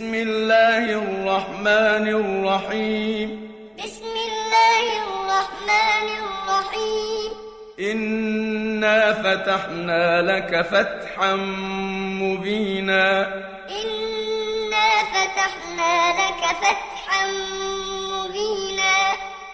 بسم الله الرحمن الرحيم. بسم الله الرحمن الرحيم. إنا فتحنا لك فتحا مبينا. إنا فتحنا لك فتحا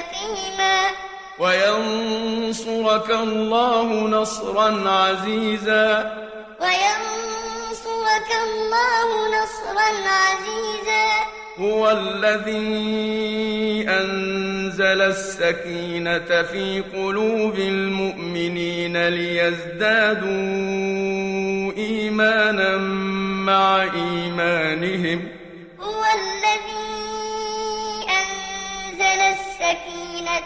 مستقيما وينصرك الله نصرا عزيزا. وينصرك الله نصرا عزيزا. هو الذي أنزل السكينة في قلوب المؤمنين ليزدادوا إيمانا مع إيمانهم. هو الذي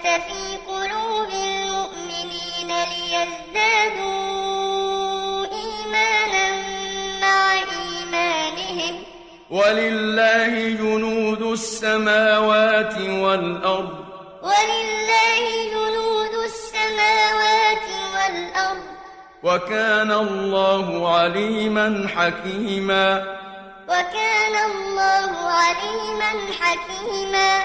في قلوب المؤمنين ليزدادوا إيمانا مع إيمانهم ولله جنود السماوات والأرض ولله جنود السماوات والأرض وكان الله عليما حكيما وكان الله عليما حكيما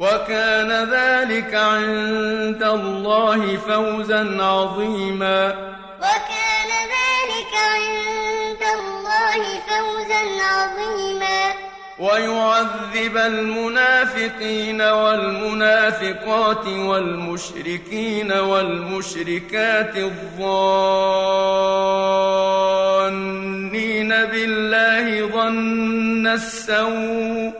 وكان ذلك عند الله فوزا عظيما. وكان ذلك عند الله فوزا عظيما. ويعذب المنافقين والمنافقات والمشركين والمشركات الظانين بالله ظن السوء.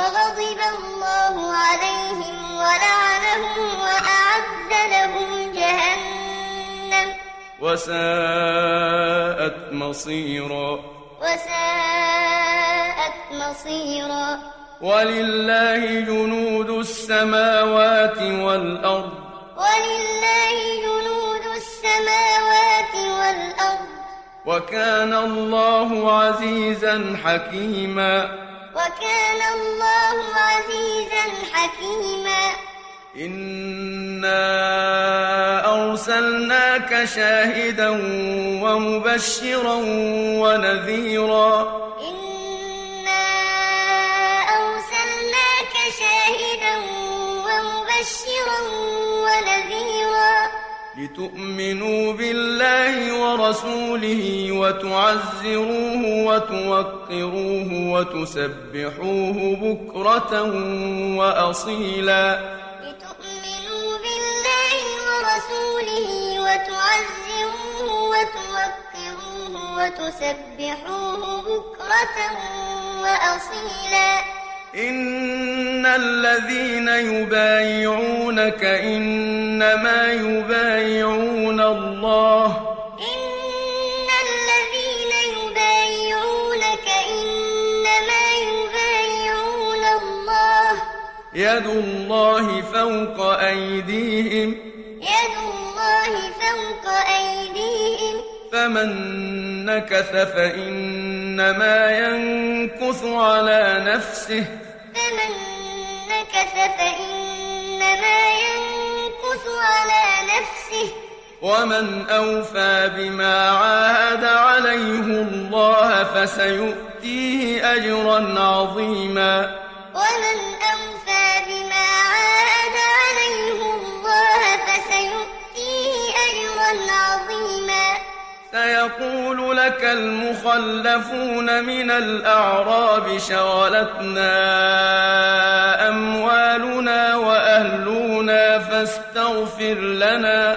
وغضب الله عليهم ولعنهم وأعد لهم جهنم. وساءت مصيرا. وساءت مصيرا. ولله جنود السماوات والأرض. ولله جنود السماوات والأرض. وكان الله عزيزا حكيما. وكان الله عزيزا حكيما. إنا أرسلناك شاهدا ومبشرا ونذيرا. إنا لتؤمنوا بالله ورسوله وتعزروه وتوقروه وتسبحوه بكرة وأصيلا. لتؤمنوا بالله ورسوله وتعزروه وتوقروه وتسبحوه بكرة وأصيلا. إن الذين يبايعونك إنما يبايعون الله إن الذين يبايعونك إنما يبايعون يد الله فوق أيديهم يد الله الله فوق أيديهم فمن نكث فإنما ينكث على نفسه. فمن نكث فإنما ينكث على نفسه. ومن أوفى بما عاهد عليه الله فسيؤتيه أجرا عظيما. ومن سيقول لك المخلفون من الأعراب شغلتنا أموالنا وأهلنا فاستغفر لنا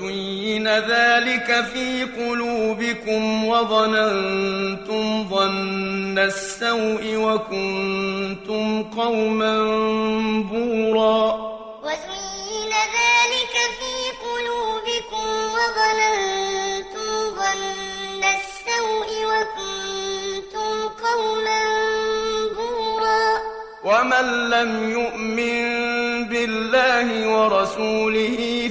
وزين ذلك في قلوبكم وظننتم ظن السوء وكنتم قوما بورا. وزين ذلك في قلوبكم وظننتم ظن السوء وكنتم قوما بورا. ومن لم يؤمن بالله ورسوله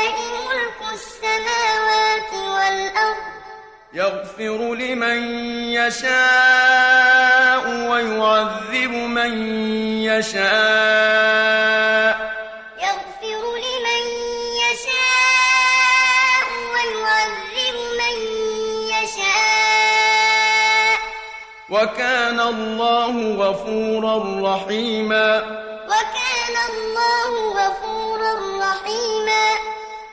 يغفر لمن يشاء ويعذب من يشاء. يغفر لمن يشاء ويعذب من يشاء. وكان الله غفورا رحيما.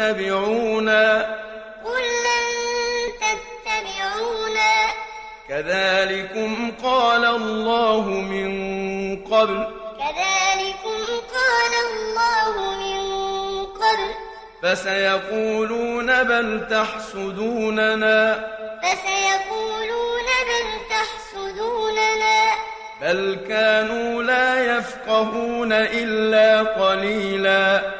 تتبعونا. قل لن تتبعونا. كذلكم قال الله من قبل. كذلكم قال الله من قبل. فسيقولون بل تحسدوننا. فسيقولون بل تحسدوننا. بل كانوا لا يفقهون إلا قليلا.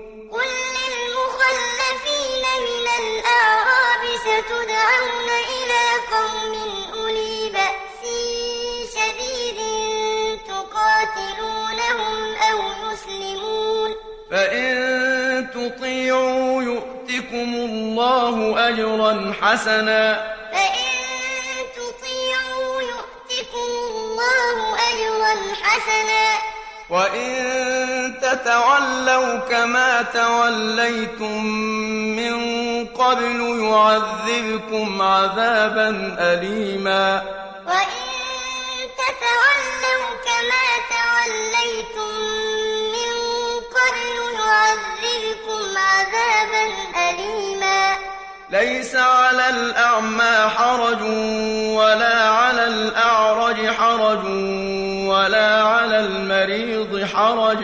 فإن تطيعوا يؤتكم الله أجرا حسنا فإن تطيعوا يؤتكم الله أجرا حسنا وإن تتولوا كما توليتم من قبل يعذبكم عذابا أليما ليس على الأعمى حرج ولا على الأعرج حرج ولا على المريض حرج.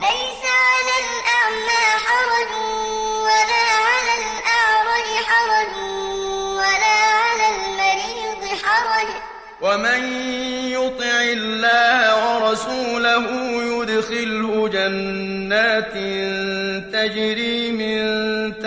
ليس على الأعمى حرج ولا على الأعرج حرج ولا على المريض حرج. ومن يطع الله ورسوله يدخله جنات تجري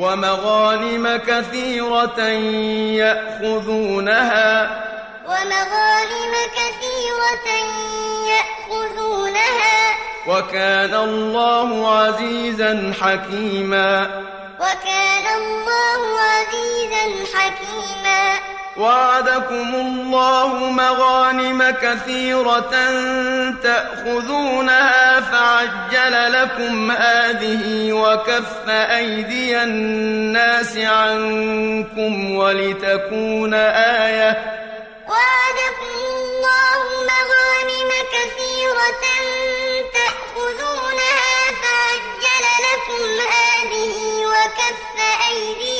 ومغانم كثيرة يأخذونها. ومغانم كثيرة يأخذونها. وكان الله عزيزا حكيما. وكان الله عزيزا حكيما. وعدكم الله مغانم كثيرة تأخذونها فعجل لكم هذه وكف أيدي الناس عنكم ولتكون آية وعدكم الله مغانم كثيرة تأخذونها فعجل لكم هذه وكف أيدي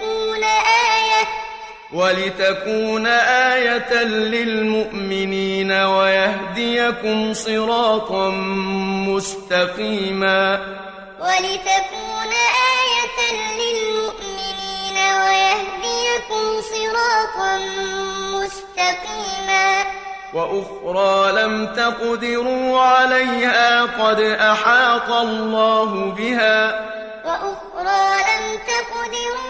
ولتكون آية. ولتكون آية للمؤمنين ويهديكم صراطا مستقيما. ولتكون آية للمؤمنين ويهديكم صراطا مستقيما. وأخرى لم تقدروا عليها قد أحاط الله بها. وأخرى لم تقدروا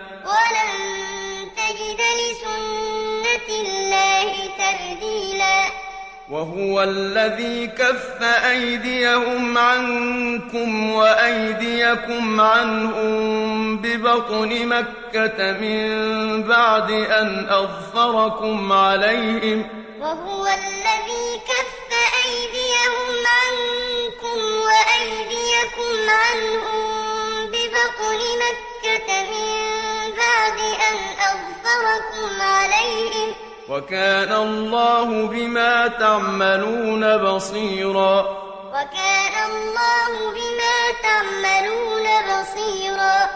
وهو الذي كف أيديهم عنكم وأيديكم عنهم ببطن مكة من بعد أن أظفركم عليهم. وهو الذي كف أيديهم عنكم وأيديكم عنهم ببطن مكة من بعد أن أظفركم عليهم. وكان الله بما تعملون بصيرا. وكان الله بما تعملون بصيرا.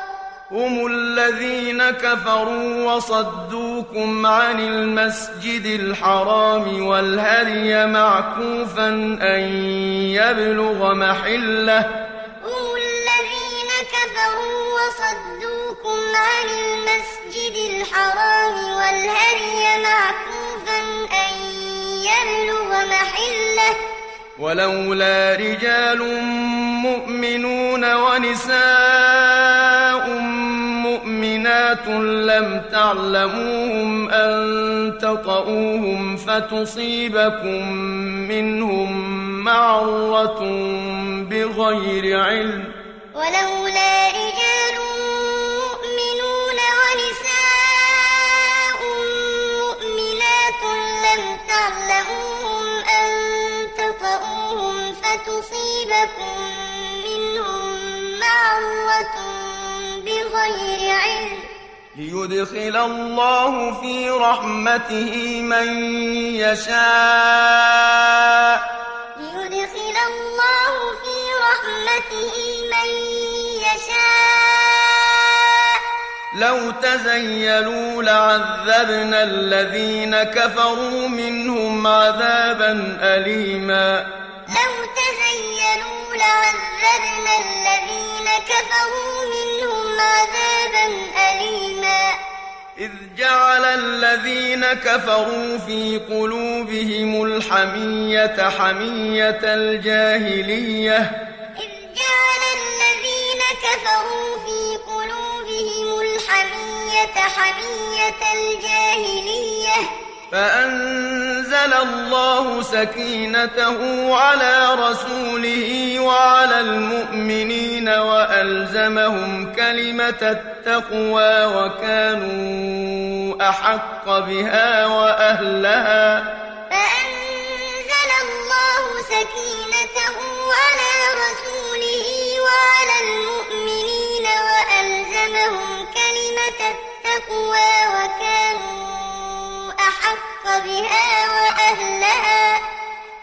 هم الذين كفروا وصدوكم عن المسجد الحرام والهدي معكوفا أن يبلغ محلة. هم الذين كفروا وصدوكم عن المسجد الحرام والهدي معكوفا أن يبلغ محلة. ولولا رجال مؤمنون ونساء مؤمنات لم تعلموهم أن تطؤوهم فتصيبكم منهم معرة بغير علم. ولولا رجال فتصيبكم منهم معرة بغير علم. ليدخل الله في رحمته من يشاء. ليدخل الله في رحمته من يشاء. لو تزيلوا لعذبنا الذين كفروا منهم عذابا أليما. لعذبنا الذين كفروا منهم عذابا أليما إذ جعل الذين كفروا في قلوبهم الحمية حمية الجاهلية إذ جعل الذين كفروا في قلوبهم الحمية حمية الجاهلية فأنزل الله سكينته على رسوله وعلى المؤمنين وألزمهم كلمة التقوى وكانوا أحق بها وأهلها. فأنزل الله سكينته على رسوله وعلى المؤمنين وألزمهم كلمة التقوى وكانوا بها وأهلها.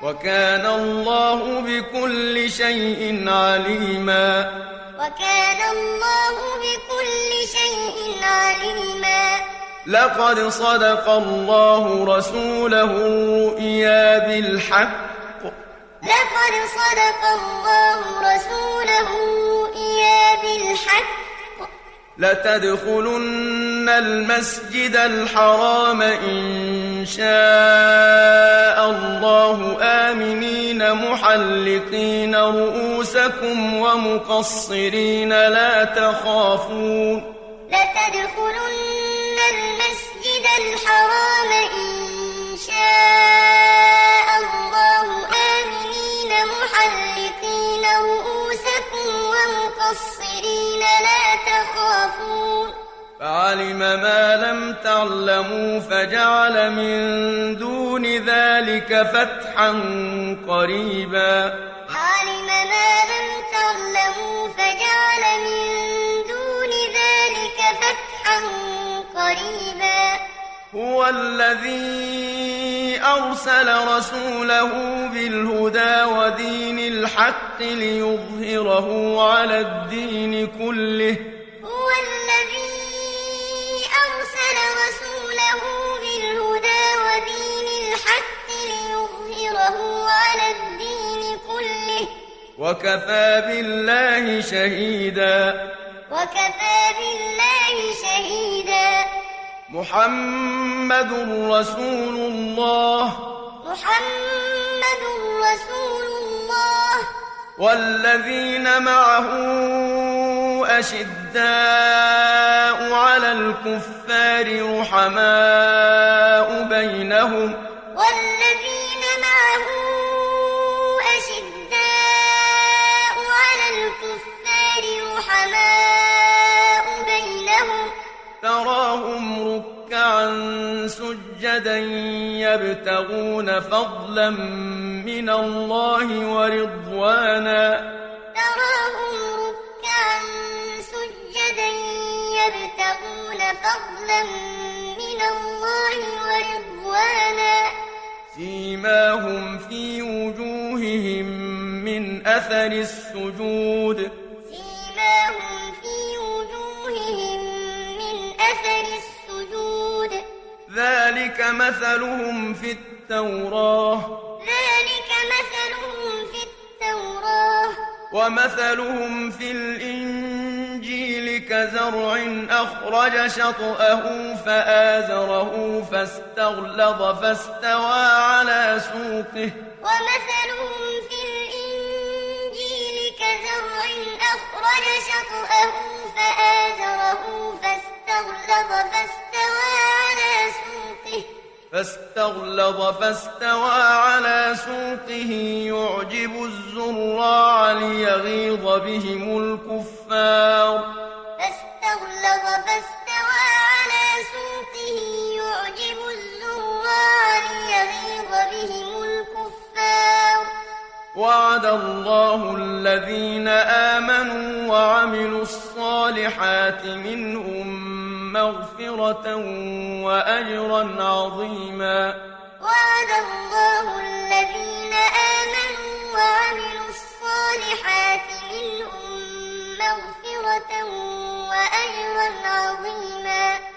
وكان الله بكل شيء عليما. وكان الله بكل شيء عليما. لقد صدق الله رسوله الرؤيا بالحق. لقد صدق الله رسوله الرؤيا بالحق. لتدخلن المسجد الحرام إن شاء الله. آمنين محلقين رؤوسكم ومقصرين لا تخافون. لتدخلن المسجد الحرام إن شاء الله. آمنين محلقين رؤوسكم ومقصرين لا تخافون فعلم ما لم تعلموا فجعل من دون ذلك فتحا قريبا علم ما لم تعلموا فجعل من دون ذلك فتحا قريبا هو الذي أرسل رسوله بالهدى ودين الحق ليظهره على الدين كله. هو الذي أرسل رسوله بالهدى ودين الحق ليظهره على الدين كله. وكفى بالله شهيدا. وكفى بالله شهيدا. محمد رسول الله. محمد رسول الله. والذين معه أشداء على الكفار رحماء بينهم. والذين تراهم سجدا يبتغون فضلا من الله ورضوانا تراهم ركعا سجدا يبتغون فضلا من الله ورضوانا سيماهم في وجوههم من أثر السجود ذلك مثلهم في التوراة. ذلك مثلهم في التوراة. ومثلهم في الإنجيل كزرع أخرج شطأه فآزره فاستغلظ فاستوى على سوقه. ومثلهم في الإنجيل كزرع أخرج شطأه فآزره فاستغلظ فاستوى فاستغلظ فاستوى على سوقه يعجب الزراع ليغيظ بهم الكفار. فاستغلظ فاستوى على سوقه يعجب الزراع ليغيظ بهم الكفار. وعد الله الذين آمنوا وعملوا الصالحات منهم مغفرة وأجرا عظيما. وعد الله الذين آمنوا وعملوا الصالحات منهم مغفرة وأجرا عظيما.